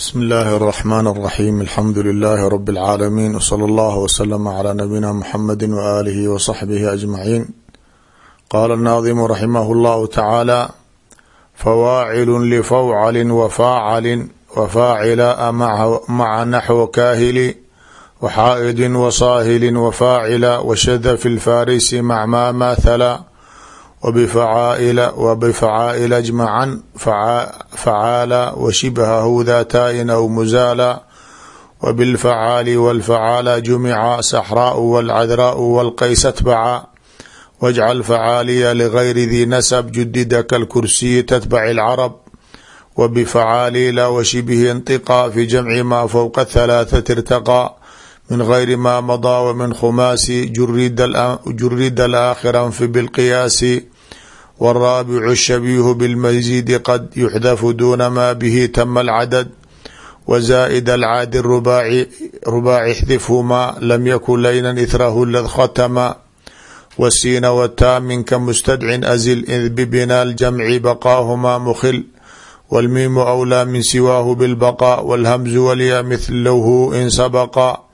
bsmi illaahi araxmaan araxiim alxamdu lilaahi rabi alcaalamiin wsala allahu waslama calaa nabiyina muxamedi waaalihi wasaxbihi ajmaciin qaala annaadimu raximahu llahu tacaala fawaacilun lifawcalin wafaacalin wafaacila maca naxwo kaahili waxaa'idin wasaahilin wafaacila washada fi lfarisi macmaa maathala maathala wbfacaa'il ajmacan facaala washibhahu daataain aw muzaala wbilfacaali wاlfacaala jumica saxraau wاlcadraau wاlqays atbaca wاjcal facaaliya ligayri di nasb judida kalkursiyi tatbac اlcarab wbfacaaliila washibhi intiqa fi jamci ma fowqa halaaثati irtaqa min gayri maa madaa wa min khumaasi jurida alaakhira nfi bilqiyaasi waraabicu shabiihu bilmasjidi qad yuxdafu duuna maa bihi tama alcadad wa zaa'id alcaadi rubaaci xdifhu maa lam yakun laynan ithrahu lad khatama wasiina wataaminka mustadcin azil bibina ljamci baqaahumaa mukhil wاlmiimu awlaa min siwaahu bilbaqaa wاlhamzu walya mithlhu in sabaqa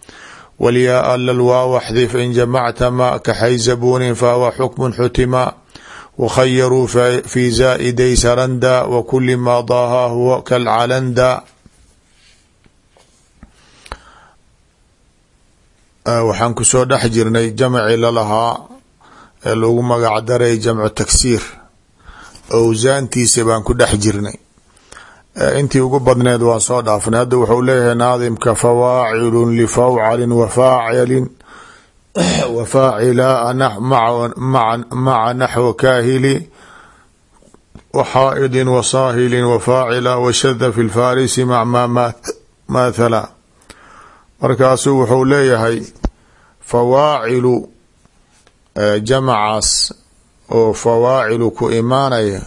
wlyaa lalwaa waxdif in jamacta ma kaxayzabuunin fahuwa xukmu xutima wakhayaruu fi zaa'iday saranda wakuli ma daaha huwa kalcalanda waxaan ku soo dhex jirnay jamci lalahaa ee lagu magac daray jamcu tagsiir owsaantiisa baan ku dhex jirnay intii ugu badneed waan soo dhaafnay. Hadda wuxuu leeyahay naadimka fawaacilu lifawcalin wafaacilin wafaacilaa maca naxw kaahili waxaa'idin wasaahilin wafaacila washada fi lfarisi mac ma maathala. Markaasuu wuxuu leeyahay fawaacilu jamacaas oo fawaacilu ku imaanaya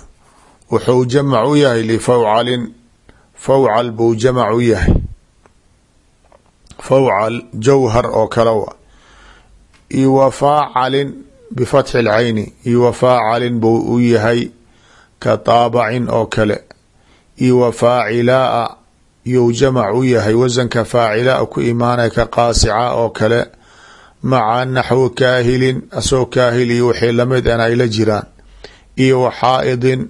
wuxuu jamac u yahay lifawcalin fawcal buu jamac u yahay. Fawcal jawhar oo kale wa io wafaacalin bifatxi lcayni io wafaacalin buu u yahay ka taabacin oo kale. Io wafaacilaa you jamac u yahay. Wasanka faacilaa ku imaanaya ka qaasica oo kale. Maca naxwi kaahilin asoo kaahil iyo wixii la mid an ay jiraan. Iyo waxaa'idin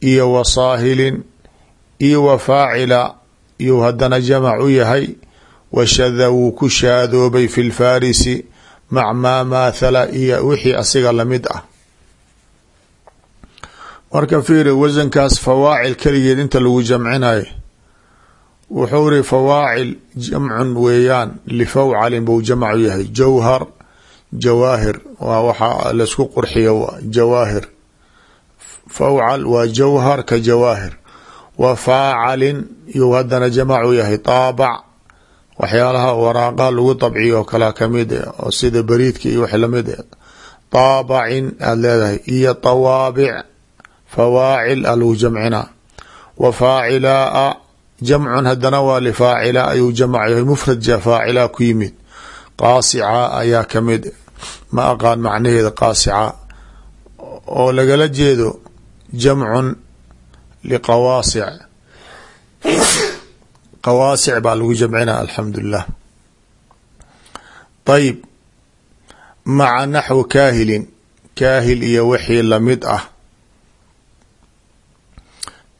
iyo wasaahilin iyo wafaacila iyuu haddana jamac u yahay washada wuu ku shaadoobay fi lfarisi mac maa maathala iyo wixii asiga la mid ah. Marka fiiri wasankaas fawaacil keligeed inta lagu jamcinayo wuxuu ri fawaacil jamcun weeyaan lifawcalin buu jamac u yahay. Jawhar jawaahir waa waxa la isku qurxiyo jawaahir. Fawcal waa jawhar ka jawaahir wa faacalin iyuu haddana jamac u yahay taabac. Waxyaalaha waraaqaha lagu dabciyo oo kala ka mid oo sida beriidka iyo wax la mid taabacin aada leedahay iyo tawaabic fawaacil a lagu jamcinaa wa faacilaa jamcun haddana waa lifaacila ayuu jamac yahay mufrad faacila ku yimid. Qaasica ayaa ka mid ma aqaan macnaheeda qaasica. Oo lagala jeedo jamcun liqawaasic qawaasic baa lagu jamcina alxamdulilah ayib maca naxwi kaahilin kaahil iyo wixii la mid ah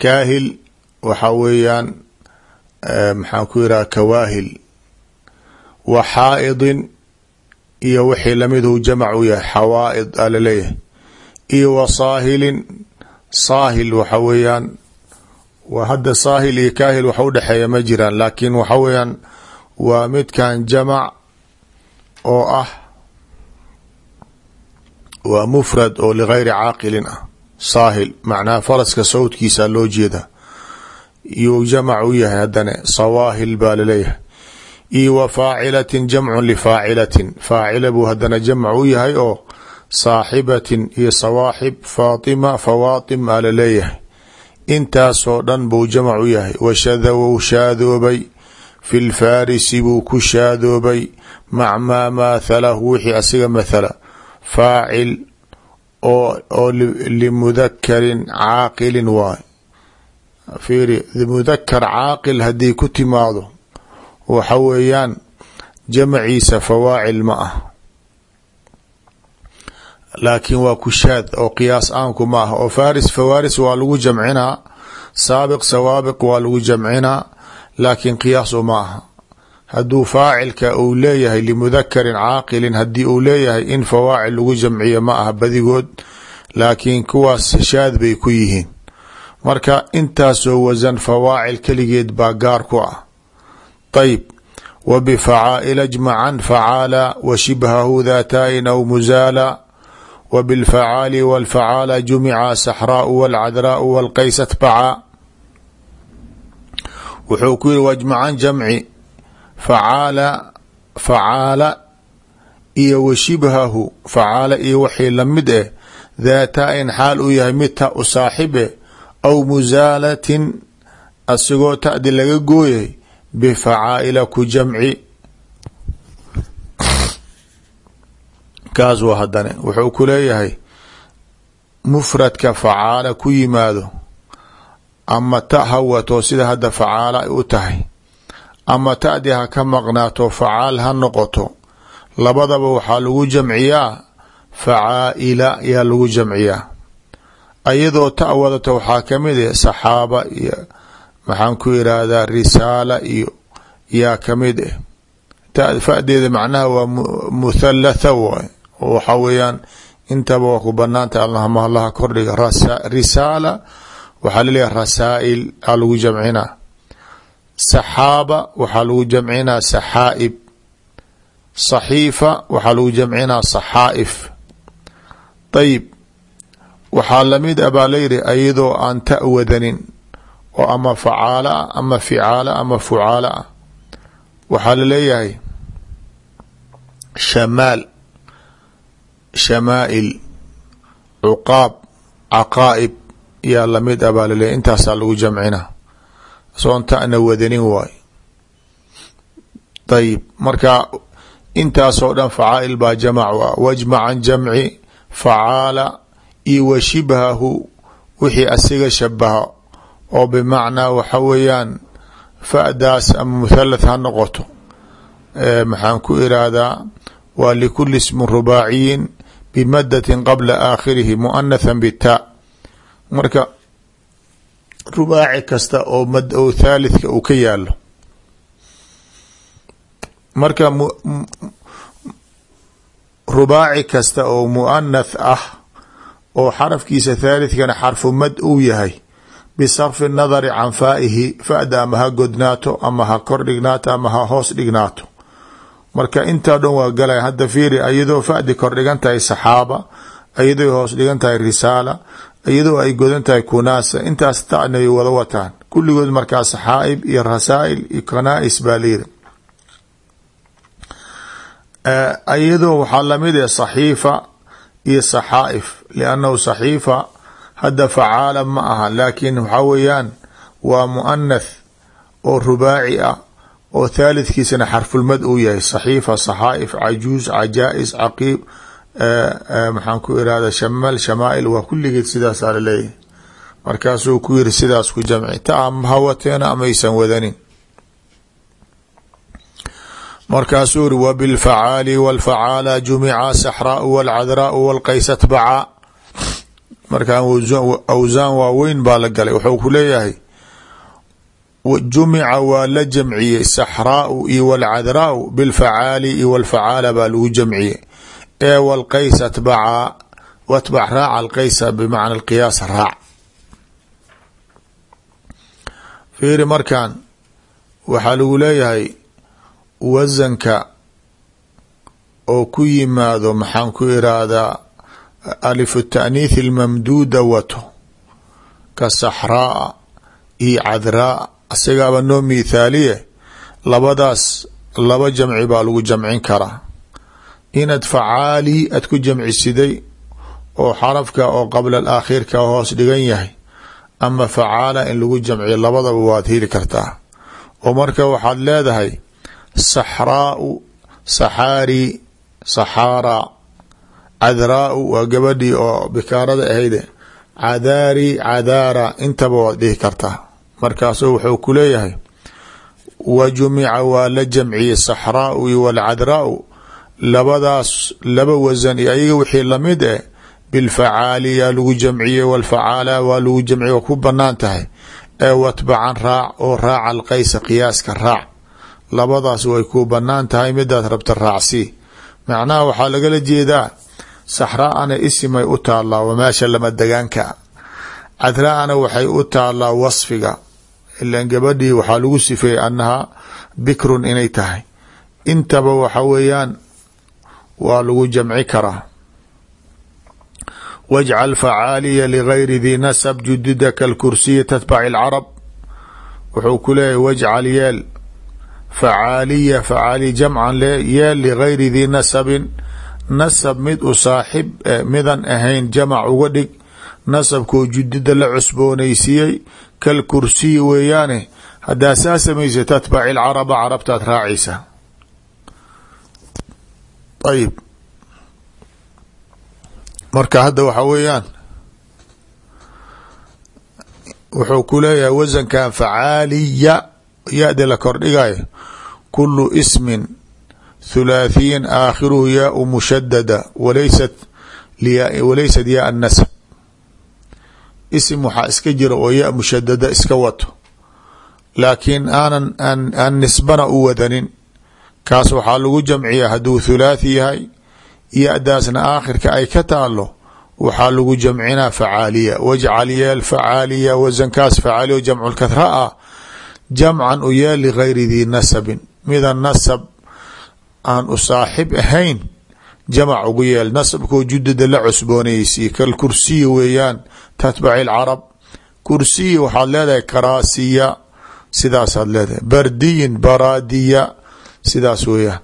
kaahil waxa weeyaan maxaan ku yidhaha kawaahil wa xaa'idin iyo wixii la mid uu jamac u yahay xawaa'id a la leeyahay iyo wa saahil waxa weeyaan. Hadda saahil iyo kaahil wax udhexeeya ma jiraan laakiin waxa weeyaan waa midkan jamac oo ah waa mufrad oo ligayri caaqilin ah. Saahil macnaha faraska sawdkiisa loo jeeda. Iyuu jamac u yahay haddana sawaahil baa la leeyahay iyo wa faacilatin jamcun lifaacilatin faacila buu haddana jamc u yahay oo saaxibatin iyo sawaaxib faatima fawaatim aa la leeyahay intaasoo dhan buu jamac u yahay. Washada wou shaadoobay. Fi lfarisi buu ku shaadoobay. Mac maa maathalahu wixii asiga mathala. Faacil oo limudakarin caaqilin waay. Fiiri mudakar caaqil haddii ku timaado. Waxa weeyaan jamaciisa fawaacil ma ah laakiin waa kushaad oo qiyaas aanku ma ah oo faris fawaris waa lagu jamcinaa saabiq sawaabiq waa lagu jamcinaa laakiin qiyaasu ma aha hadduu faacilka uu leeyahay limudakarin caaqilin haddii uu leeyahay in fawaacil lagu jamciyo ma aha badigood. Laakiin kuwaas shaad bay ku yihiin. Marka intaasoo wasan fawaacil keligeed baa gaar ku ah. Ayb wa bifacaa'ila jmacan facaala wa shibhahu daataain aw musaala wa bilfacaali walfacaala jumica saxraau walcadraau walqays atbaca wuxuu ku yihi wajmacan jamci facaala facaala iyo wa shibhahu facaala iyo wixii la mid eh daata-in xaal uu yahay mid ta u saaxib eh aw musaalatin asigoo ta'di laga gooyay bifacaa'ila ku jamci kaas waa haddane wuxuu ku leeyahay mufradka facaala ku yimaado ama ta hawato sida hadda facaala ay u tahay ama ta'di ha ka maqnaato facaal ha noqoto labadaba waxaa lagu jamciyaa facaa'ila yaa lagu jamciyaa. Ayadoo ta wadata waxaa ka mid ah saxaaba iyo maxaan ku irahdaa risaala iyo yaa ka mid ah fadeeda macnaha waa muthalatha waay oo waxaa weeyaan intaba waa ku banaanta allahma allaha kordhiga. Risaala waxaa la leeyahay rasaa'il aa lagu jamcinaa saxaaba waxaa lagu jamcinaa saxaa'ib. Saxiifa waxaa lagu jamcinaa saxaa'if. Ayib waxaa la mid a baa layidhi ayadoo aan ta wadanin oo ama facaala ah ama ficaala ama fucaala ah. Waxaa la leeyahay shamaal shamaa'il cuqaab caqaa'ib yaa la mid a baa laleeyahy intaasaa lagu jamcinaa soon ta'na wadanin waay. Ayib marka intaasoo dhan facaa'il baa jamac u ah wajmacan jamci facaala iyo wa shibhahu wixii asiga shabaha. Oo bimacnaa waxa weeyaan fa'daas ama muthalath ha noqoto. Maxaan ku iraahdaa waa likuli ismin rubaaciyin bimadatin qabla aakhirihi muanathan bitaa marka rubaaci kasta oo oo thalithka uu ka yaalo marka rubaaci kasta oo muanath ah oo xarafkiisa thalithkana xarfu mad uu yahay bisarfi nadari can faa'ihi fa'da ama ha godnaato ama ha kor dhignaato ama ha hoos dhignaato marka intaa dhan waa galay hadda fiiri iyadoo fa'di kor dhigan tahay saxaaba iyadoo hoos dhigan tahay risaala iyadoo ay godan tahay kunaasa intaas ta'nay wada wataan. Kulligood markaa saxaa'ib iyo rasaa'il iyo kanaa'is baa layiri iyadoo waxaa la mid ah saxiifa iyo saxaa'if liannahu saxiifa hadda facaala ma aha laakiin waxaa weeyaan waa muanath oo rubaaci ah oo thalithkiisana xarfulmad uu yahay saxiifa saxaa'if cajuuz cajaa'is caqiib maxaan ku irahda shamal shamaa'il waa kulligeed sidaasaa la leeyahay markaasuu ku yiri sidaas ku jamci ta ha wateena amaysan wadanin. Markaasuu iri wa bilfacaali walfacaala jumica saxraau walcadraau walqays atbaca markaa awsaan waaweyn baa la galay wuxuu ku leeyahay jumica waa la jamciyey saxraau iyo walcadraau bilfacaali iyo walfacaala baa lagu jamciyey. Ee walqays atbaca watbac raaca alqaysa bimacna alqiyaas raac. Fiiri markan waxaa lagu leeyahay wasanka oo ku yimaado maxaan ku iraahdaa alifu taaniith almamduuda wato ka saxraa iyo cadraa asigaaba noo mithaaliye labadaas laba jamci baa lagu jamcin karaa. Inaad facaali aad ku jamcisiday oo xarafka oo qabla alaakhirka hoos dhigan yahay ama facaala in lagu jamciyo labadaba waad heli kartaa. Oo marka waxaad leedahay saxraau saxaari saxaara cadraau waa gabadhii oo bikaarada ahayde cadaari cadaara intaba waad dhihi kartaa markaasuu wuxuu ku leeyahay wa jumica waa la jamciyey saxraau iyo walcadraau labadaas laba wasan iyo ayaga wixii la mid eh bilfacaaliya lagu jamciyey walfacaala waa lagu jamciye waa ku bannaan tahay ee watbacan raac oo raaca alqaysa qiyaaska raac labadaas way ku bannaan tahay midaad rabta raacsii macnaha waxaa lagala jeedaa saxraana isimay u taallaa waa meesha lama degaanka cadraana waxay u taallaa wasfiga. Ilan gabadhii waxaa lagu sifeeyey annahaa bikrun inay tahay. Intaba waxa weeyaan waa lagu jamci karaa. Wajcal facaaliya ligayri di nasab judida kalkursiyi tatbaci lcarab wuxuu ku leeyahy wajcal yeel. Facaaliya facaali jamcan yeel ligayri di nasabin. Nasab mid u saaxib midan ahayn jamac uga dhig nasabkoo judida la cusboonaysiiyey kal kursiyi weeyaane haddaa saa samaysa tatbaci lcaraba carabtaad raacaysa. Ayib. Marka hadda waxa weeyaan wuxuu ku leeyahay wasankan facaaliya ya-da la kordhigayo kulu ismin thulaathiyin aakhiruhu yaau mushadada walaysat yaa nasab isim waxaa iska jira oo ya mushadada iska wato. Laakiin aanan aan nisbana u wadanin. Kaas waxaa lagu jamciya hadduu thulaathi yahay ya-daasna aakhirka ay ka taalo waxaa lagu jamcinaa facaaliya. Wajcal yeel facaaliya wasankaas facaaliya jamculkahra ah jamcan u yeel ligayri dii nasabin. Mida nasab aan u saaxib ahayn jamac ugu yeel. Nasabkoo judada la cusboonaysiy kal kursiyi weeyaan tatbaci lcarab kursiyi waxaad leedahay karaasiya sidaasaad leedahay. Bardiyin baraadiya sidaas weeyaan.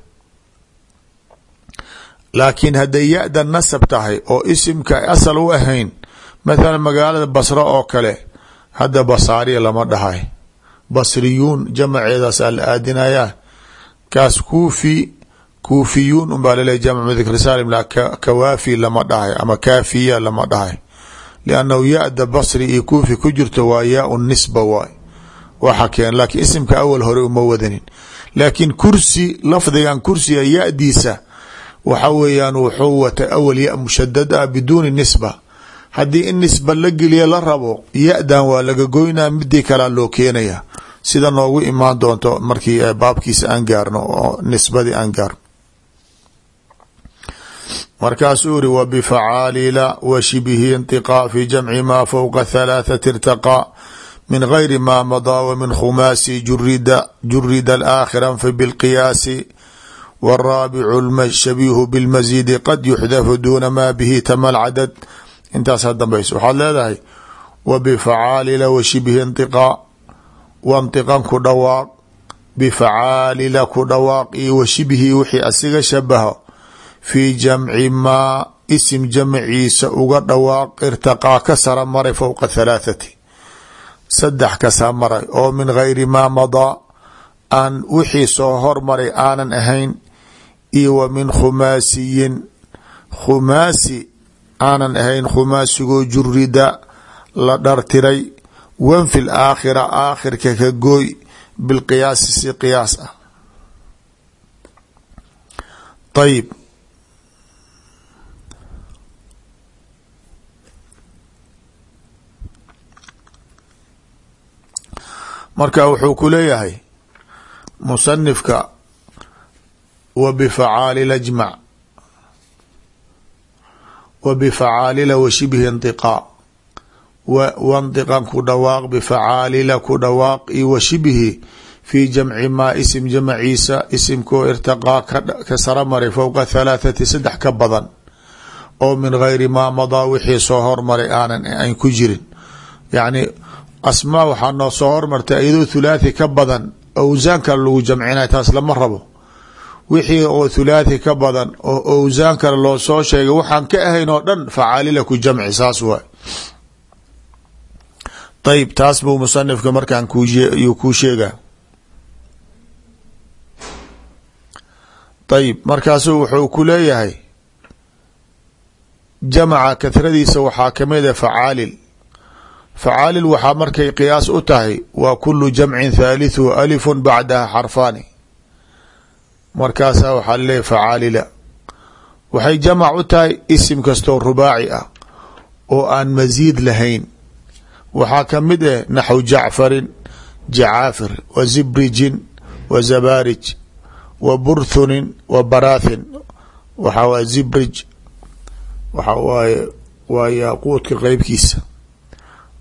Laakiin hadday ya-da nasab tahay oo isimka asal u ahayn mathalan magaalada basro oo kale hadda basaariya lama dhahay. Basriyuun jamaceedaasaa la aadinayaa kaas kuufi kuufiyuun unbaa laleeya jamc mudakr saalim kawaafi lama dhahay ama kaafiya lama dhahay. Liannahu ya-da basri iyo kuufi ku jirto waa yaau nisba waay waxa keen laakiin isimka awal hore uma wadanin. Laakiin kursi lafdigan kursiga ya-diisa waxa weeyaan wuxuu wata awal ya mushadad ah biduuni nisba. Haddii in sida noogu imaan doonto markii baabkiisa aan gaarno nisbadii aan gaarno markaasuu iri w bfacaalila wa shibhi intiqaa fi jamci maa fowqa halaathati irtaqaa min gayri ma madaa wa min khumaasi jurida alaakhira fi bilqiyaasi wاraabicu shabiihu bilmasiidi qad yuxdafu duuna ma bihi tama lcadad intaasaa dambayso. Waxaad leedahay wa bifacaalila wa shibhi intiqaa wantiqan ku dhawaaq bifacaalila ku dhawaaq iyo wa shibhi wixii asiga shabaho fii jamci maa isim jamciisa uga dhawaaq irtaqaa ka sara maray fowqa halaathati saddex kasaa maray oo min gayri maa madaa aan wixii soo hormaray aanan ahayn iyo wa min khumaasiyin. Khumaasi aanan ahayn khumaasigoo jurida la dhartiray wan fi laakhira aakhirka ka gooy bilqiyaasi si qiyaas ah. Ayib marka wuxuu ku leeyahay musanifka wa bifacaalila jmac wa bifacaalila wa shibhi intiqaa wandiqan ku dhawaaq bifacaalila ku dhawaaq iyo wa shibhi fii jamci maa isim jamaciisa isimkoo irtiqaa ka sara maray fowqa halaathati saddex ka badan oo min gayri maa madaa wixii soo hormaray aanan an ku jirin. Yacni asmaa waxaa noo soo hormartay iyadoo thulaathi ka badan owsaan kale lagu jamcinay taas lama rabo. Wixii oo thulaathi ka badan oo owsaan kale loo soo sheegay waxaan ka ahayn oo dhan facaalila ku jamci saas waay. Ayib taas buu musanifka markaan kuu sheegaa. Ayib markaasu wuxuu ku leeyahay jamaca kathradiisa waxaa ka mid a facaalil facaalil waxaa markay qiyaas u tahay waa kulu jamcin thaalithu alifun bacdaha xarfaani markaasaa waxaa laleeyahy facaalila waxay jamac u tahay isim kastoo rubaaci ah oo aan masiid lahayn waxaa ka mid ah naxw jacfarin jacaafir wa zibrijin wa zabaarij wa burthunin wa baraathin waxaa waay waa yaaquudka qeybkiisa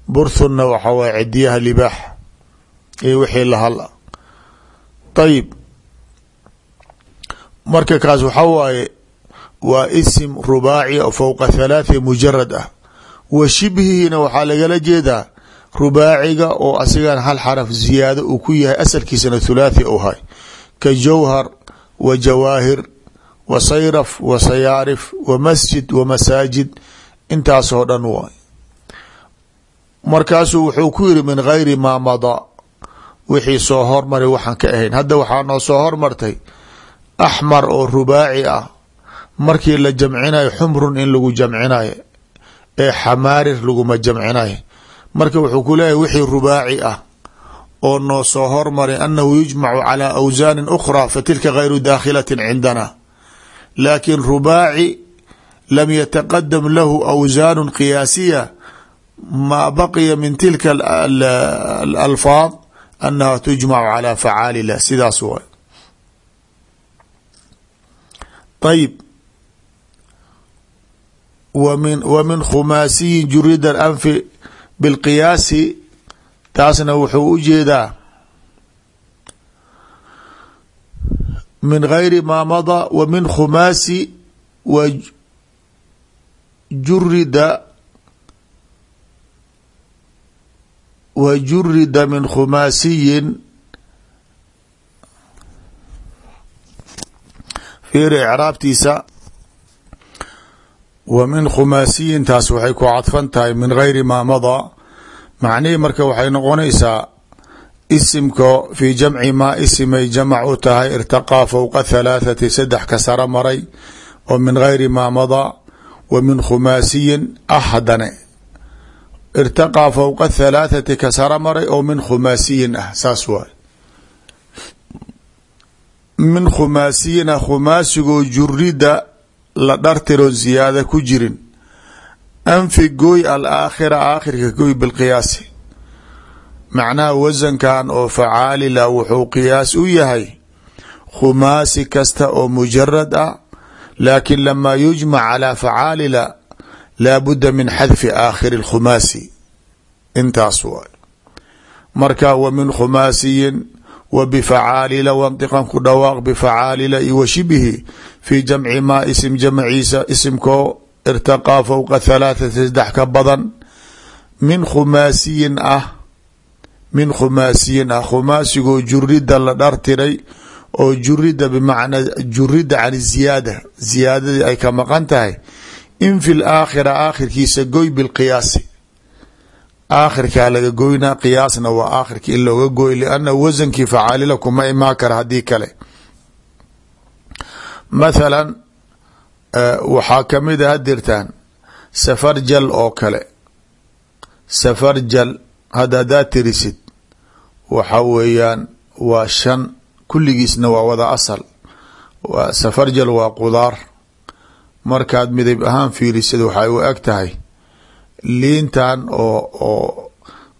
burthunna waxaa waaye cidiyaha libaax iyo wixii lahal ah ayib marka kaas waxaa waaye waa isim rubaaci oo fowqa thalaathi mujarad ah. Wa shibhihiina waxaa lagala jeedaa rubaaciga oo asigan hal xaraf ziyaado uu ku yahay asalkiisana thulaathi hay ka jawhar wa jawaahir wa sayraf wa sayaarif wa masjid wa masaajid intaasoo dhan waay markaasuu wuxuu ku yiri min gayri maa madaa wixii soo hormaray waxaan ka ahayn. Hadda waxaa noo soo hormartay axmar oo rubaaci ah. Markii la jamcinayo xumrun in lagu jamcinayo ee xamaarir laguma jamcinayo marka wuxuu ku leeyahy wixii rubaaci ah oo noo soo hormaray annahu yujmacu calaa awsaanin ukhraa fa tilka gayru daakhilatin cindana. Laakin rubaaci lam yataqadam lahu awsaanu qiyaasiya maa baqiya min tilka alfaad annaha tujmacu calaa facaalillah sidaas waay ayib wmin w min khumaasiyin jurida anfi bilqiyaasi taasna wuxuu u jeedaa min gayri maa madaa wa min khumaasi wa jurida wa jurida min khumaasiyin. Fiiri icraabtiisa wa min khumaasiyin taas waxay ku cadfan tahay min gayri maa madaa macnihii marka waxay noqonaysaa isimka fii jamci maa isimay jamac u tahay irtaqaa fowqa halaathati saddex ka sara maray oo min gayri maa madaa wa min khumaasiyin ah hadane irtaqaa fowqa halaathati ka sara maray oo min khumaasiyin ah saas waay min khumaasiyin ah khumaasigoo jurida la dhartiroon ziyaada ku jirin anfi gooy alaakhira aakhirka gooy bilqiyaasi macnaha wasankan oo facaalila wuxuu qiyaas u yahay khumaasi kasta oo mujarad ah laakin lamaa yujmac calaa facaalila laa budda min xadfi aakhiri اlkhumaasi intaas waay. Marka wa min khumaasiyin wa bifacaalila wandiqan ku dhawaaq bifacaalila iyo wa shibihi fii jamci maa isim jamciisa isimkoo irtaqaa fowqa halaathati saddex ka badan. Min khumaasiyin ah min khumaasiyin ah khumaasigoo jurida la dhartiray oo jurida bimacnaa jurida can ziyaada ziyaadadii ay ka maqan tahay in fi laakhira aakhirkiisa goy bilqiyaasi aakhirkaa laga goynaa qiyaasna waa aakhirka in looga goy lianna wasankii facaalila kuma imaan kara haddii kale. Mathalan waxaa ka mid a hadirtaan safarjal oo kale. Safarjal hadda haddaad tirisid waxa weeyaan waa shan kulligiisna waa wada asal. Safarjal waa qudaar markaad midab ahaan fiirisid waxay u eg tahay. Liintan oo oo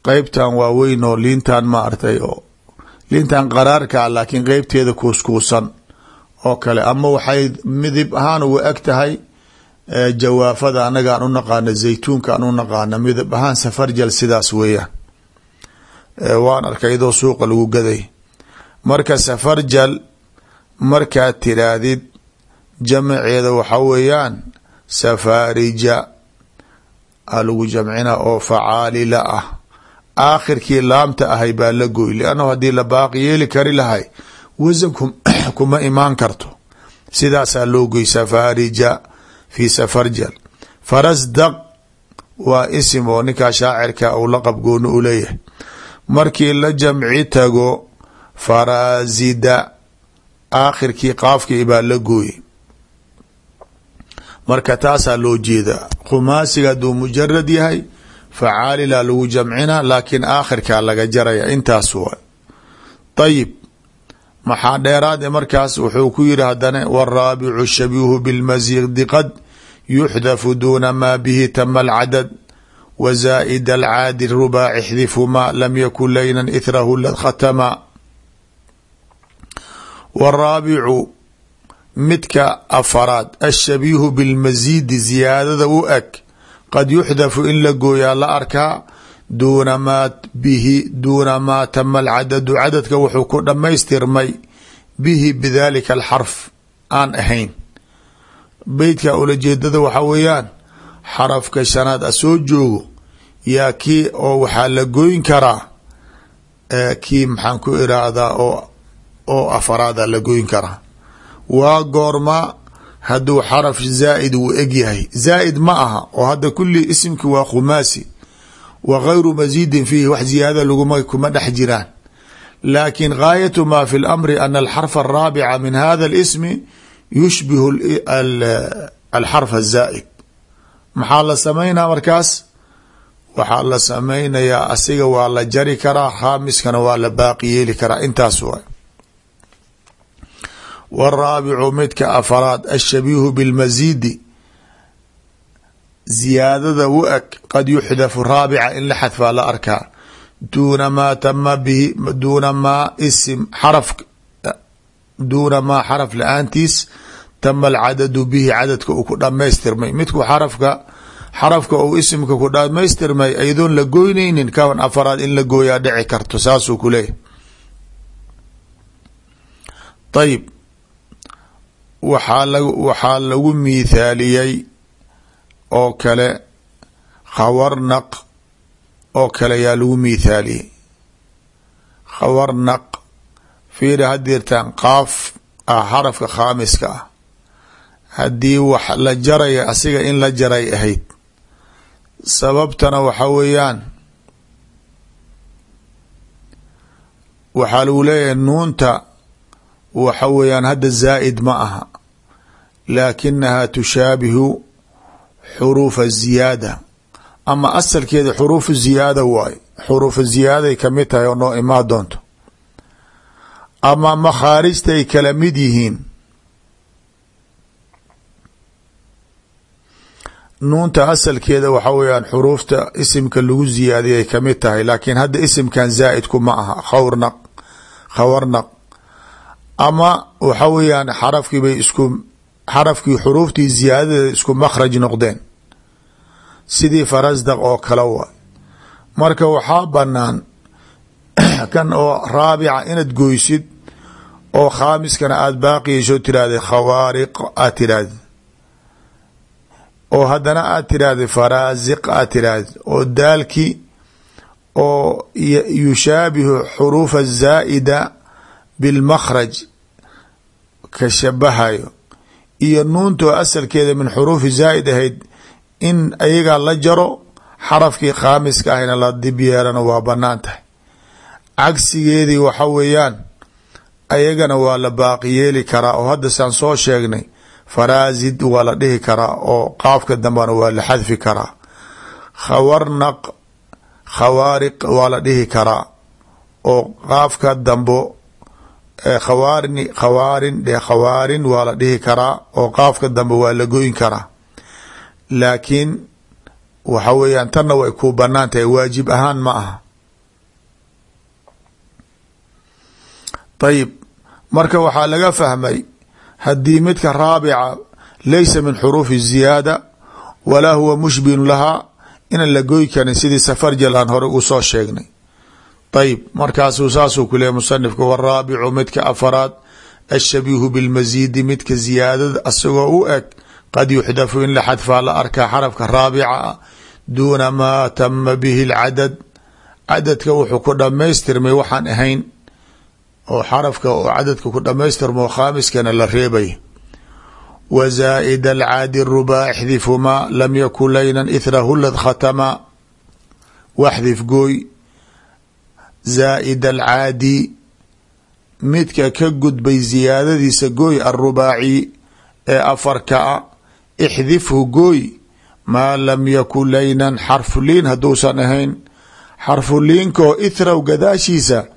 qeybtan waaweyn oo liintan maaragtay oo liintan qaraarkaa laakiin qeybteeda kuuskuusan oo kale. Ama waxay midib ahaan uga eg tahay jawaafada anaga aan u naqaano zaytuunka aan u naqaano midab ahaan safarjal sidaas weeyaan waan arkay iyadoo suuqa lagu gaday. Marka safarjal markaad tiraahdid jamaceeda waxa weeyaan safarija a lagu jamcina oo facaalila ah. Aakhirkii laamta ahay baa la goy liannahu haddii la baaqi yeeli kari lahay wasanku kuma imaan karto. Sidaasaa loo goy safarija fi safarjal. Farasdaq waa isim oo ninkaa shaacirka uu laqab gooni u leeyahay. Markii la jamci tago farazida aakhirkii qaafkii baa la gooye marka taasaa loo jeedaa. Khumaasiga hadduu mujarad yahay facaalilaa lagu jamcina laakiin aakhirkaa laga jaraya. Intaas wa ayib maxaa dheeraad markaas wuxuu ku yihi hadane wraabicu shabiihu bilmasiqdi qad yuxdafu duuna maa bihi tama alcadad wa zaa'id alcaadi rubaa ixdifu maa lam yakun laynan ithrahu la khatama. Waraabicu midka afaraad ashabiihu biاlmasiidi ziyaadada u eg. Qad yuxdafu in la gooyaa la arkaa. Duuna maa bihi duuna maa tama alcadadu cadadka wuxuu ku dhammaystirmay. Bihi bidalika alxarf aan ahayn. Beytka ulajeedada waxaa weeyaan xarafka shanaad a soo joogo. Yaa kii oo waxaa la goyn karaa. Kii maxaan ku iraahdaa oo oo afaraada la goyn karaa waa goorma hadduu xaraf zaa'id uu eg yahay. Zaa'id ma aha oo hadda kulli isimki waa khumaasi. Wa gayru masiidin fiihi wax ziyaada laguma kuma dhex jiraan. Laakin gaayatu ma fi lamri ana alxarfa araabica min hada اlismi yushbihu alxarf azaa'id maxaa la samaynaa markaas? Waxaa la samaynayaa asiga waa la jari karaa khaamiskana waa la baaqi yeeli karaa. Intaas waay wاraabicu midka afaraad ashabiihu biاlmasiidi ziyaadada u eg qad yuxdafu raabica in la xadfaa la arkaa duuna maa tama bihi duuna maa isim xaraf duuna maa xaraf la'aantiis tama alcadadu bihi cadadka uu ku dhamaystirmay midku xarafka xarafka uu isimka ku dhamaystirmay iyadoon la goyneynin kawan afaraad in la gooyaa dhici karto saasuu ku leeyahy waxaa la waxaa lagu miithaaliyey oo kale khawarnaq oo kale yaa lagu miithaaliyey. Khawarnaq fiiri hadirtaan qaaf ah xarafka khaamiska ah. Haddii wax la jaraya asiga in la jaray ahayd. Sababtana waxa weeyaan waxaa lagu leeyahay nuunta waxa weeyaan hadda zaa'id ma aha. Laakinaha tushaabihu xuruufa ziyaada. Ama asalkeeda xuruufu ziyaada waay. Xuruufu ziyaaday ka mid tahay oo noo imaa doonto. Ama makhaarijtay kala mid yihiin. Nuunta asalkeeda waxa weeyaan xuruufta isimka lagu ziyaadiyay ka mid tahay. Laakiin hadda isimkan zaa'idku ma aha. Khawrnaq. Khawarnaq ama waxa weeyaan xarafkii bay isku xarafkii xuruuftii ziyaadadeeda isku makhraj noqdeen. Sidii farasdaq oo kale waay marka waxaa banaan kan oo raabica inaad goysid oo khaamiskana aada baaqiyeyso tiraahda khawaariq aad tiraahdi oo haddana aad tiraahda faraasiq aad tiraahdi oo daalki oo yushaabihu xuruufa zaa'ida bilmakhraj ka shabahayo. Iyo nuuntoo asalkeeda min xuruufi zaa'id ahayd in ayagaa la jaro xarafkii khaamiska ahayna la dib yeelana waa bannaan tahay. Cagsigeedii waxa weeyaan ayagana waa la baaqi yeeli karaa oo hadda saan soo sheegnay faraasid waa la dhihi karaa oo qaafka dambena waa la xadfi karaa. Khawarnaq khawaariq waa la dhihi karaa oo qaafka dambo khawaarin khawaarin dhe khawaarin waa la dhihi karaa oo qaafka dambe waa la goyn karaa. Laakiin waxa weeyaan tanna way ku bannaan tahay waajib ahaan ma aha. Ayib marka waxaa laga fahmay haddii midka raabica laysa min xuruufi ziyaada walaa huwa mushbinu lahaa inaan la goy karin sidii safarjal aan hore u soo sheegnay ayib markaasuu saasuu ku leeya musanifka waraabicu midka afaraad ashabiihu bilmasiidi midka ziyaadada asagoo u eg qad yuxdafu in la xadfaa la arkaa xarafka raabica ah duuna maa tama bihi lcadad cadadka wuxuu ku dhamaystirmay waxaan ahayn oo xarafka oo cadadka ku dhamaystirmo khaamiskana la reebay. Wa zaa'id alcaadi rubaa ixdifu maa lam yakun laynan ithrahu lad khatama. Waxdif gooy zaa'id alcaadi midka ka gudbay ziyaadadiisa gooy alrubaaci ee afarka a ixdifhu gooy maa lam yakun laynan xarfu liin hadduusan ahayn xarfu liinkaoo ithrow gadaashiisa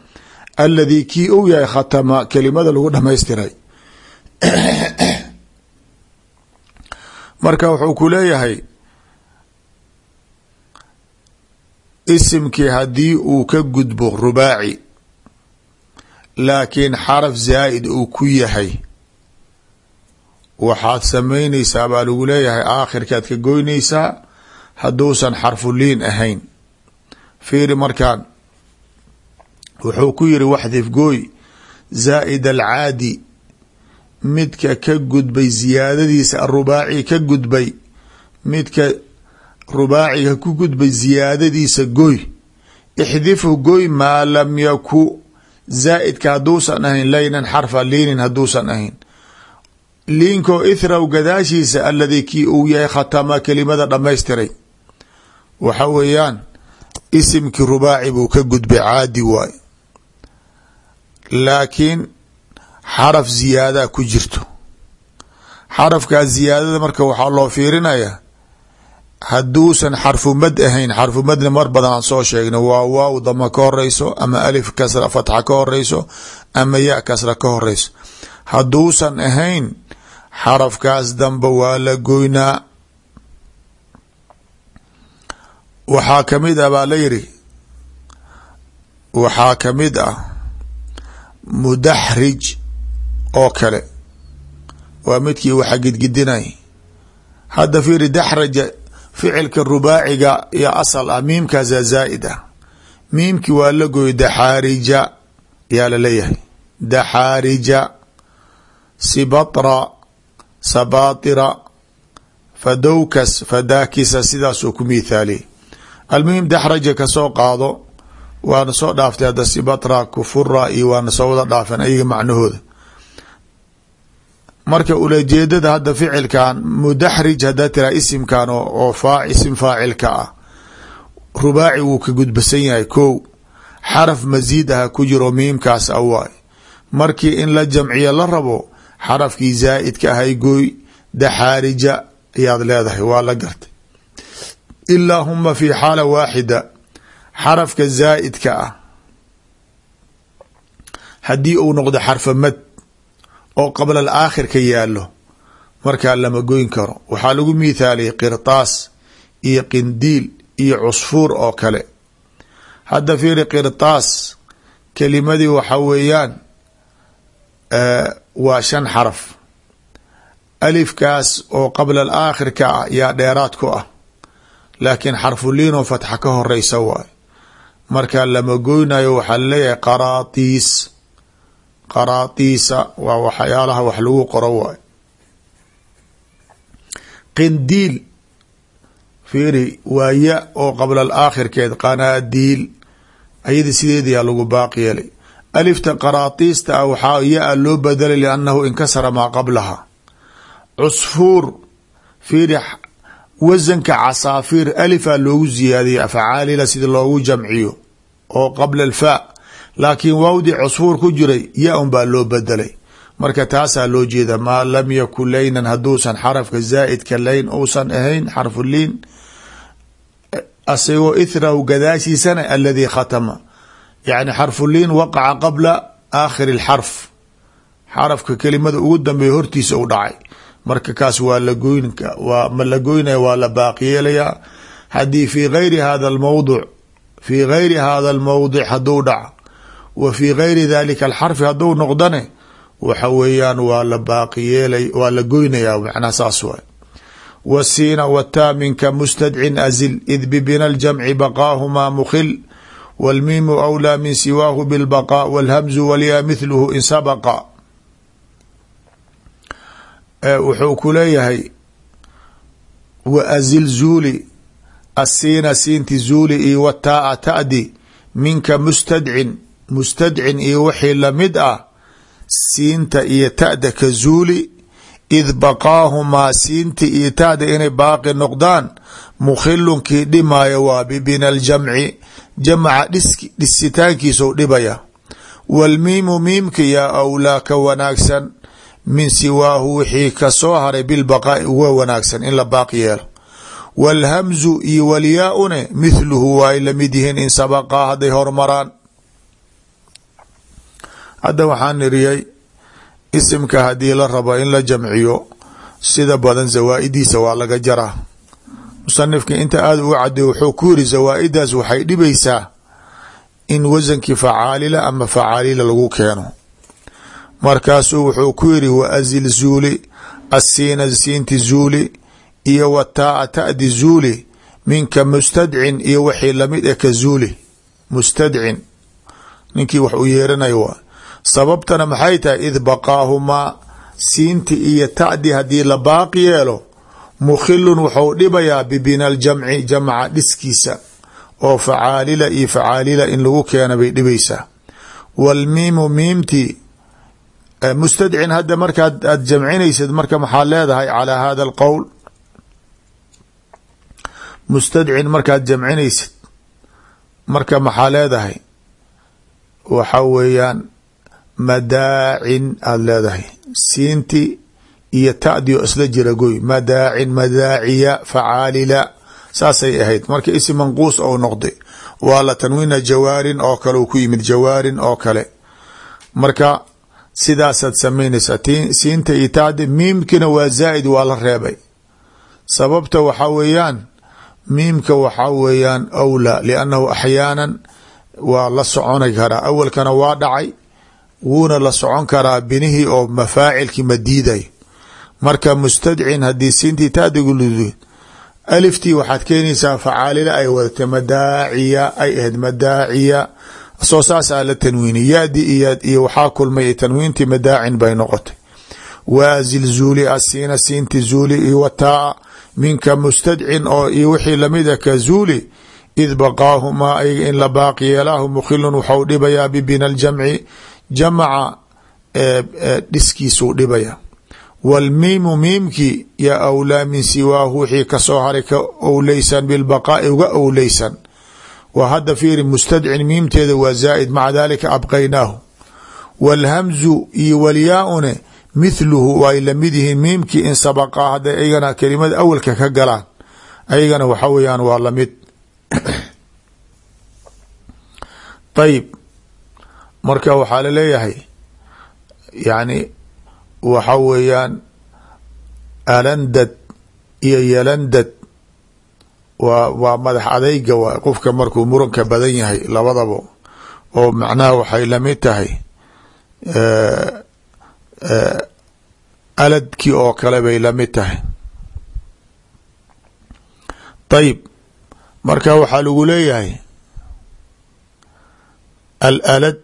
alladii kii uu yahay khatama kelimada lagu dhamaystiray marka wuxuu ku leeyahay isimkii haddii uu ka gudbo rubaaci laakiin xaraf zaa'id uu ku yahay. Waxaad samaynaysaa baa lagu leeyahay aakhirkaad ka goynaysaa hadduusan xarfu liin ahayn. Fiiri markaan wuxuu ku yiri waxdif gooy zaa'id alcaadi midka ka gudbay ziyaadadiisa arubaaci ka gudbay midka rubaaciga ku gudbay ziyaadadiisa goy. Ixdifu goy maa lam yaku. Zaa'idka hadduusan ahayn laynan xarfa liinin hadduusan ahayn. Liinkoo ithrow gadaashiisa alladii kii uu yahay khatama kelimada dhamaystiray waxa weeyaan isimkii rubaaci buu ka gudbay caadi waay laakiin xaraf ziyaadaa ku jirto. Xarafkaa ziyaadada marka waxaa loo fiirinayaa hadduusan xarfu mad ahayn xarfu madna mar badan aan soo sheegna waa waaw dama ka horeyso ama alif kasra fatxa ka horeyso ama ya kasra ka horeyso hadduusan ahayn xarafkaas damba waa la goynaa. Waxaa ka mid ah baa la yidhi waxaa ka mid ah mudaxrij oo kale. Waa midkii waxa gidgidinay. Hadda fiiri daxraja ficilka rubaaciga iyo asal ah miimkaasa zaa'id ah. Miimkii waa la gooy daxaarija yaa la leeyahay daxaarija sibatra sabaatira fadowkas fadaakisa sidaasuu ku miithaaliyay almuhim daxraja ka soo qaado waana soo dhaaftay hadda sibatra kufura iyo waana soo wada dhaafeen ayaga macnahooda marka ulajeedada hadda ficilkan mudaxrij haddaa tiraa isimkan oo isim faacilka ah. Rubaaci wuu ka gudbasan yahay kow. Xaraf masiid aha ku jiro miimkaas a waay markii in la jamciyo la rabo xarafkii zaa'idka ahay gooy daxaarija ayaad leedahay waa la gartay. Ilaa huma fi xaala waaxida xarafka zaa'idka ah. Haddii uu noqdo xarfa mad oo qabla alaakhir ka yaalo markaa lama goyn karo. Waxaa lagu miithaaliyay qirtaas iyo qindiil iyo cusfuur oo kale. Hadda fiiri qirtaas kelimadii waxa weeyaan waa shan xaraf. Alifkaas oo qabla alaakhir ka ah yaa dheeraad ku ah laakiin xarfuliinoo fatxa ka horeysa waay. Marka lama goynayo waxaa la leeyahay qaraatiis qaraatiisa waa waxyaalaha wax lagu qoro waay qindiil fiiri waa ya oo qabla alaakhirkeed qanaadiil ayada sideediyaa lagu baaq yeelay. Alifta qaraatiista ah waxaa ya-a loo bedelay liannahu inkasara maa qablaha. Cusfuur fiiri wasanka casaafiir alifaa loogu ziyaadiyay afcaalila sida loogu jamciyo oo qabla alfaa laakiin waawdii cusfuur ku jiray ya un baa loo bedelay. Marka taasaa loo jeeda maa lam yakun laynan hadduusan xarafka zaa'idka layn uusan ahayn xarfu liin asagoo ithrahu gadaashiisana aladii khatama. Yacni xarfu liin waqaca qabla aakhiri lxarf xarafka kelimada ugu dambeeya hortiisa u dhacay. Marka kaas waa lagoyn waa ma la goynaya waa la baaqi yeelayaa. Haddii fii gayri hada almawduc fii gayri hada almawdic hadduu dhaca wa fii gayri dalika alxarfi hadduu noqdane waxa weeyaan waa la baaqi yeelay waa la goynayaa macnaha saas waay wasiina wataa minka mustadcin azil id bibina aljamci baqaahumaa mukhil wاlmiimu awlaa min siwaahu bilbaqaa wاlhamzu walyaa mithluhu in sabaqa. Wuxuu ku leeyahay wa azil zuuli asiina siinti zuuli iyo wataa ta'di minka mustadcin mustadcin iyo wixii la mid ah siinta iyo ta'da ka zuuli id baqaahumaa siinta iyo ta'da inay baaqi noqdaan mukhilunkii dhimaayo waa bibina aljamci jamca dhisitaankiisou dhibaya. Waalmiimu miimka yaa awlaa ka wanaagsan min siwaahu wixii ka soo haray bilbaqaa'i uga wanaagsan in la baaq yeelo. Wاlhamzu iyo walyaa-une mithluhu waa ay la mid yihiin in sabaqaa hadday hormaraan hadda waxaan niriyay isimka haddii la rabo in la jamciyo sida badan zawaa-idiisa waa laga jaraa. Musanifka inta aada u cadey wuxuu ku yiri zawaa-idaas waxay dhibaysaa in wasankii facaalila ama facaalila lagu keeno. Markaasuu wuxuu ku yiri wa azil zuuli asiina siinti zuuli iyo wa taaa ta'di zuuli minka mustadcin iyo wixii la mid e ka zuuli. Mustadcin. Ninkii wax u yeeranaya waa sababtana maxay tahay id baqaahumaa siinti iyo ta'di haddii la baaqi yeelo mukhilun wuxuu dhibayaa bibina aljamci jamca dhiskiisa oo facaalila iyo facaalila in lagu keena bay dhibaysaa. Waalmiimu miimtii mustadcin hadda markaad aad jamcinaysid marka maxaad leedahay calaa hada alqowl? Mustadcin markaad jamcinaysid marka maxaa leedahay? Waxa weeyaan madaacin aada leedahay. Siinti iyo ta'di oo isla jira goy madaacin madaaciya facaalila saasay ahayd. Marka isim manquus ou noqday waa la tanwiina jawaarin oo kale uu ku yimid jawaarin oo kale. Marka sidaasaad samaynaysaa siinta iyo ta'di miimkina waa zaa'id waa la reebay. Sababta waxaa weeyaan miimka waxaa weeyaan awlaa liannahu axyaanan waa la soconi karaa. Awalkana waa dhacay wuuna la socon karaa binihii oo mafaacilkii ma diiday. Marka mustadcin haddii siintii taadigu aliftii waxaad keenaysaa facaalila ay wadatay madaaciya ay ahayd madaaciya. Soo saasaa la tanwiini yadi iyo waxaa kulmay tanwiintii madaacin bay noqotay. Waazil zuuli asiina siinti zuuli iyo minka mustadcin oo iyo wixii lamida ka zuuli id baqaahumaa ayaga in la baaqi yeelaahu mukhilun waxau dhibayaa bibina aljamci jamca dhiskiisuu dhibaya. Wاlmiimu miimkii yaa awlaa min siwaahu wixii ka soo haray ka owleysan bilbaqaa'i uga owleysan. Wa hadda fiiri mustadcin miimteeda waa zaa'id maca dalika abqaynaahu. Wاlhamzu iyo walyaa-une mithluhu way la mid yihiin miimkii in sabaqaa hadday ayagana kelimada awalka ka galaan. Ayagana waxa weeyaan waa la mid ayib marka waxaa la leeyahay yani waxa weeyaan alandad iyo yalandad waa waa madax adayga waay qofka markuu muranka badan yahay labadaba oo macnaha waxay la mid tahay aladkii oo kale bay la mid tahay. Ayib marka waxaa lagu leeyahay alalad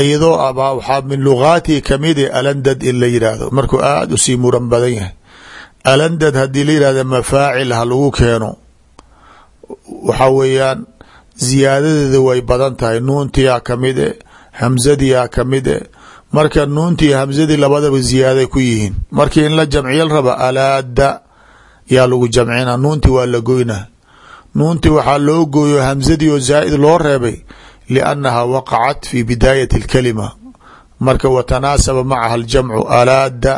iyadoo abaa waxaa min lugaatihi kamide alandad in la yidhaahdo markuu aada u sii muran badan yahay. Alandad haddii la yidhahdo mafaacil ha keeno. Waxa weeyaan ziyaadadeeda way badan tahay. Nuuntiyaa kamide hamzadiyaa kamide. Marka nuuntii hamzadii labadaba ziyaaday ku yihiin. Markii in la jamciyo la raba alaada yaa lagu jamcina nuunti waa la goyna nuunti waxaa loo gooyo hamzadii oo zaa'id loo reebay liannaha waqacat fi bidaayati alkalima marka watanaasaba macaha aljamcu alaada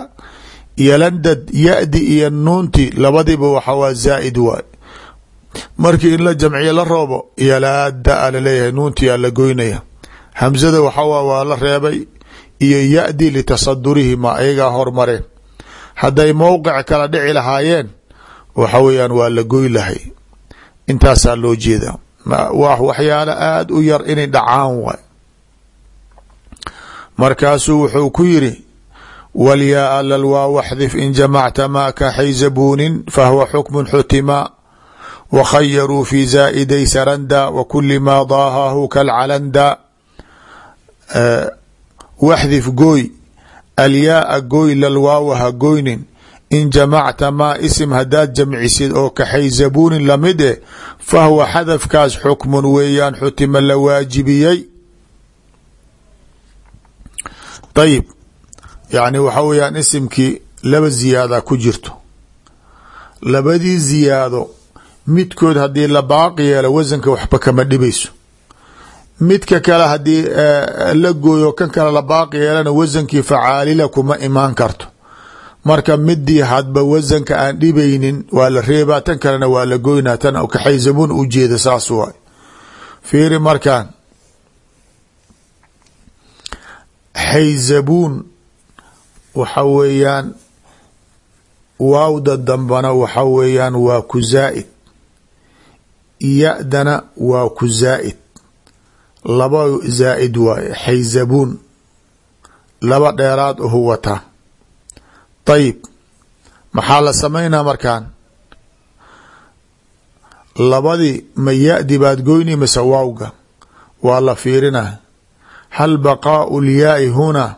yalandad ya-di iyo nuunti labadiiba waxa waa zaa'id waay markii in la jamciyo la roobo yalaada a la leeyahay nuuntiyaa la goynaya hamzada waxawa waa la reebay iyo ya-di litasadurihima ayagaa hormareen hadday mowqic kala dhici lahaayeen waxa weeyaan waa la goy lahay intaasaa loo jeeda waa waxyaalo aada u yar inay dhacaan waay. Markaasuu wuxuu ku yiri walyaa lalwaa waxdif in jamacta maa ka xayzabuunin fahuwa xukmu xutima wakhayaruu fi zaa'iday saranda wa kuli maa daahaahu kalcalanda waxdif gooy alyaaa gooy lalwaawa ha goynin in jamacta maa isim haddaad jamcisid oo kaxayzabuunin la mid eh fahuwa xadafkaas xukmun weeyaan xutima la waajibiyey. Ayib yacni waxa weeyaan isimkii laba ziyaada ku jirto. Labadii ziyaado midkood haddii la baaqi yeelo wasanka waxba kama dhibayso. Midka kale haddii la gooyo kan kale la baaqi yeelana wasankii facaalila kuma imaan karto marka midii hadba wasanka aan dhibaynin waa la reebaa tan kalena waa la goynaa tan kaxayzabuun ujeeda saas waay. Fiiri markaan xayzabuun waxa weeyaan waawda dambana waxa weeyaan waa ku zaa'id. Ya-dana waa ku zaa'id. Laba zaa'id waaye xayzabuun laba dheeraad uhu wataa ayib maxaa la samaynaa markaan? Labadii ma ya-di baad goyni mise waawga waa la fiirinaa hal baqaau lyaai huna?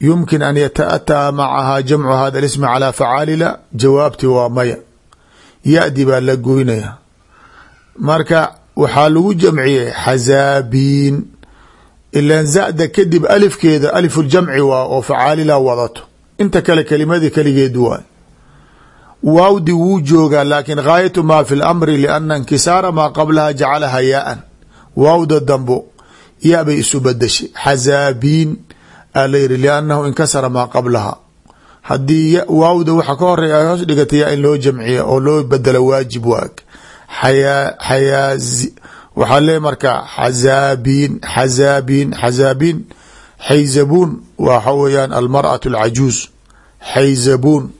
Yumkin an yata'ataa macaha jamcu hada lismi calaa facaali la? Jawaabti waa maya. Ya-di baa la goynaya marka waxaa lagu jamciyey xazaabiin. Ilan zada kadib alifkeeda alifuljamci waa oo facaalila wadato inta kale kelimadii keligeed waa waawdi wuu joogaa laakiin gaayatu maa fi lamri lianna inkisaara maa qablaha jacalaha yaaan waawda dambo yaa bay isu badashay xazaabiin alayiri liannahu inkasara maa qablaha. Haddii waawda waxa ka horeya ay hoos dhigata yaa in loo jamciya oo loo bedelo waajib waag. Xayaa xayaa waxaa leey markaa xazaabiin xazaabiin xazaabiin xayzabuun waxa weeyaan almar'atu alcajuuz xayzabuun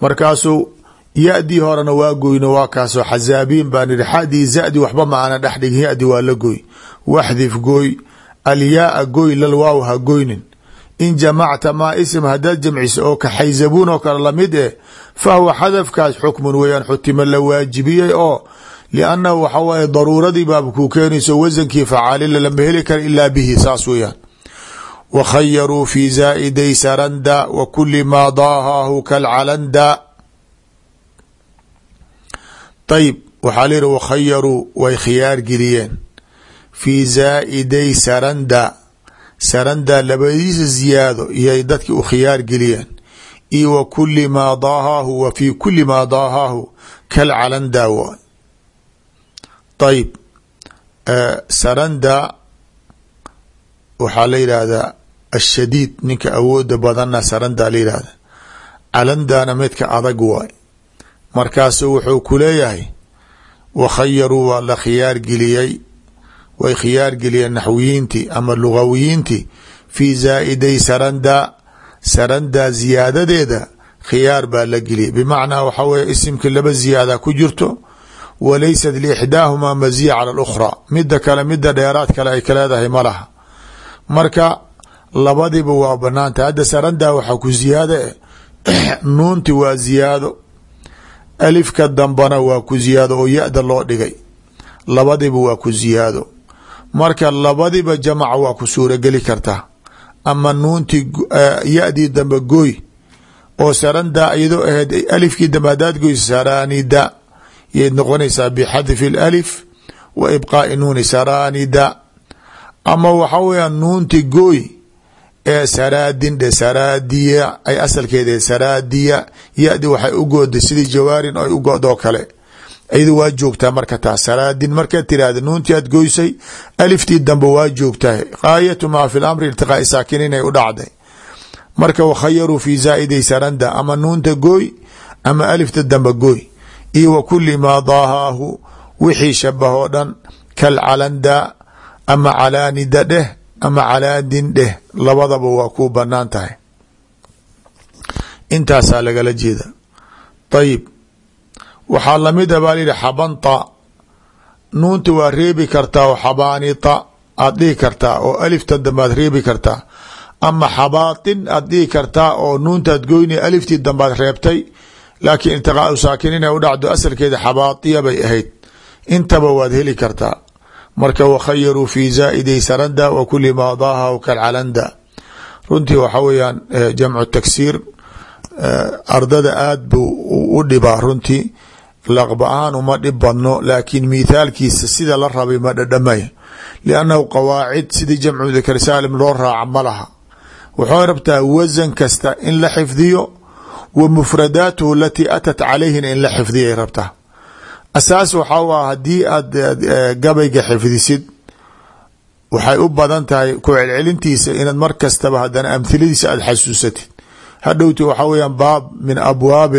markaasuu ya-dii horena waa goyno waa kaasoo xazaabiin baan ihi xadii zadi waxba ma ana dhex dhigin ya-di waa la goy. Waxdif gooy alyaaa goy lal waaw ha goynin. In jamacta maa ism hadaad jamcisa oo ka xayzabuun oo kale la mid eh fahuwa xadafkaas xukmun weeyaan xutima la waajibiyey oo liannahu waxa daruuradii baaba kuu keenayso wasankii facaalila lama heli kara ilaa bihi saas weeyaan wakhayaruu fi zaa'iday saranda wa kuli maa daahaahu kalcalanda ayib waxaa la yihi wakhayaruu way khiyaar geliyeen fii zaa'iday saranda saranda labadiisa ziyaado iyay dadki u khiyaar geliyeen io wa kuli maa daahaahu wa fii kuli maa daahaahu kalcalanda waay ayib saranda waxaa la yidhaahdaa ashadiid ninka awooda badanna saranda la yidhahda calandana midka adag waay markaasu wuxuu ku leeyahay wakhayaruu waa la khiyaar geliyey way khiyaar geliyeen naxwiyiintii ama lugawiyiintii fii zaa'iday saranda saranda ziyaadadeeda khiyaar baa la geliyay bimacnaa waxa weye isimka laba ziyaada ku jirto walaysat liixdaahumaa maziya cala alukhraa mida kale mida dheeraad kale ay ka leedahay ma marka labadiba waa banaantah hadda saranda waxaa ku ziyaada eh nuunti waa ziyaado. Alifka dambana waa ku ziyaado oo ya-da loo dhigay. Labadiba waa ku ziyaado. Marka labadiba jamaca waa ku suurageli kartaa ama nuunti ya-dii dambe gooy oo saranda iyadoo ahayd alifkii dambe hadaad goysa saranida yay noqonaysaa bixadfi اlalif wa ibqaai nuuni saranida ama waxa weeyaan nuunti gooy ee saraadin dhe saraadiya ay asalkeeda saraadiya ya-di waxay u gooday sidii jawaarin ay u godoo kale. Iyada waa joogtaa marka taas saraadin markaad tirahda nuuntii aad goysay aliftii dambe waa joogtahay gaayatu maa fi lamri iltiqaai saakiniin ay u dhacday. Marka wakhayaruu fi zaa'iday saranda ama nuunta gooy ama alifta dambe gooy. Iyo wa kuli maa daahaahu wixii shabahoo dhan kalcalanda ama calaanida dheh ama calaadin dheh labadaba waa kuu bannaan tahay. Intaasaa lagala jeeda. Ayib waxaa la mid a baa layihi xabanta. Nuunta waa reebi kartaa oo xabaanita aad dhihi kartaa oo alifta dambaad reebi kartaa. Ama xabaatin aad dhihi kartaa oo nuuntaad goyni aliftii dambaad reebtay laakiin iltiqaau saakiniin ay u dhacdo asalkeeda xabaatiya bay ahayd. Intaba waad heli kartaa marka wakhayaruu fi zaa'iday saranda wa kuli maa daaha kalcalanda runtii waxa weeyaan jamcu taksiir ardada aad buu u dhibaa runtii. Laqba ahaan uma dhib badno laakiin mithaalkiisa sida la rabay ma dhadhamaya liannahu qawaacid sidii jamcu dakar saalim loo raaca ma laha. Waxay rabtaa wasan kasta in la xifdiyo wa mufradaatuhu alatii atat calayhina in la xifdiyay rabtaa asaas waxaa a haddii aad gabayga xifdisid waxay u badan tahay ku celcelintiisa inaad mar kastaba hadana amhiladiisa aada xasuusatid. Hadhowti waxaa weyaan baab min abwaab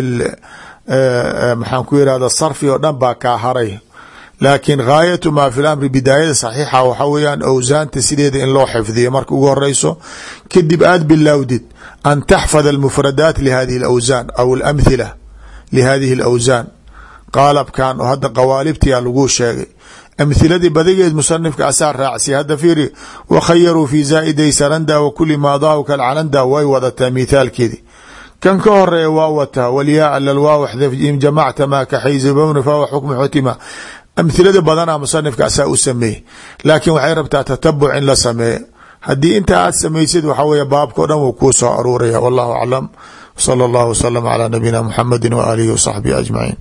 maxaan ku yirahda sarfi oo dhan baa kaa haray. Laakiin gaayatu maa fi lamri bidaayada saxiixa waxaa weyaan awsaanta sideeda in loo xifdiyo. Marka ugu horeyso kadib aad bilowdid an taxfad almufradaat lihadihi alawsaan aw alamhila lihadihi alawsaan qaalabkan oo hadda qawaalibtiyaa laguu sheegay. Amhiladii badigeed musanifka asaa raacsiya hadda fiiri wakhayaruu fi zaa'iday saranda wa kuli maadaahu kalcananda way wadataa mithaalkeedi kan ka horreeya waa wataa walyaa lalwaaw xdafjim jamacta maa kaxayzabowna fawa xukmu xutima. Amhilada badanaa musanifka asaa u sameeyey. Laakiin waxay rabtaa tatabuc in la sameeyo. Haddii inta aad samaysid waxaa weeye baabkao dhan wuu kuu soo aruuraya. Wallahu aclam. Sala allahu wasalam calaa nabiyina muxamedi wa aalihi wa saxbihi ajmaciin